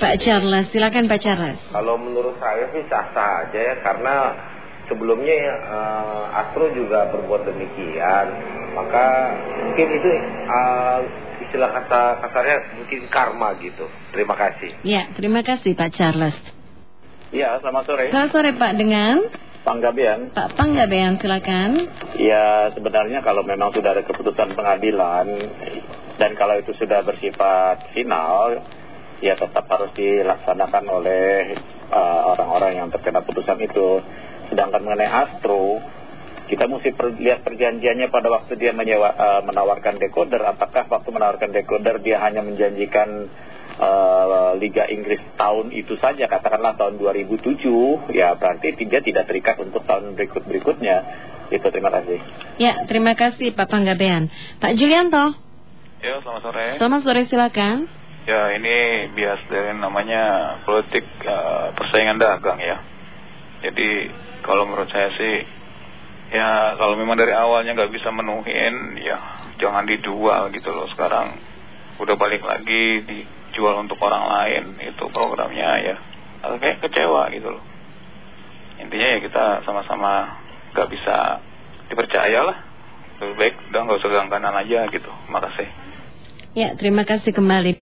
Pak Charles, silakan Pak Charles. Kalau menurut saya sih sah-sah aja ya, karena sebelumnya uh, Astro juga berbuat demikian. Maka mungkin itu uh, istilah kata kasarnya mungkin karma gitu. Terima kasih. Ya, terima kasih Pak Charles. Ya, selamat sore. Selamat sore Pak dengan Panggabean. Pak Panggabean, silakan. Ya, sebenarnya kalau memang sudah ada keputusan pengadilan dan kalau itu sudah bersifat final, ya tetap harus dilaksanakan oleh orang-orang uh, yang terkena putusan itu. Sedangkan mengenai Astro, kita mesti per, lihat perjanjiannya pada waktu dia menyewa, uh, menawarkan decoder. Apakah waktu menawarkan decoder dia hanya menjanjikan uh, Liga Inggris tahun itu saja, katakanlah tahun 2007, ya berarti dia tidak terikat untuk tahun berikut-berikutnya. Itu terima kasih. Ya, terima kasih Pak Panggabean. Pak Julianto. Ya, selamat sore. Selamat sore, silakan. Ya, ini bias dari namanya politik uh, persaingan dagang ya. Jadi kalau menurut saya sih, ya kalau memang dari awalnya nggak bisa menuhin, ya jangan dijual gitu loh. Sekarang udah balik lagi dijual untuk orang lain itu programnya ya. Kayak kecewa gitu loh. Intinya ya kita sama-sama nggak bisa dipercaya lah lebih baik udah nggak usah gangganan aja gitu. Makasih. Ya terima kasih kembali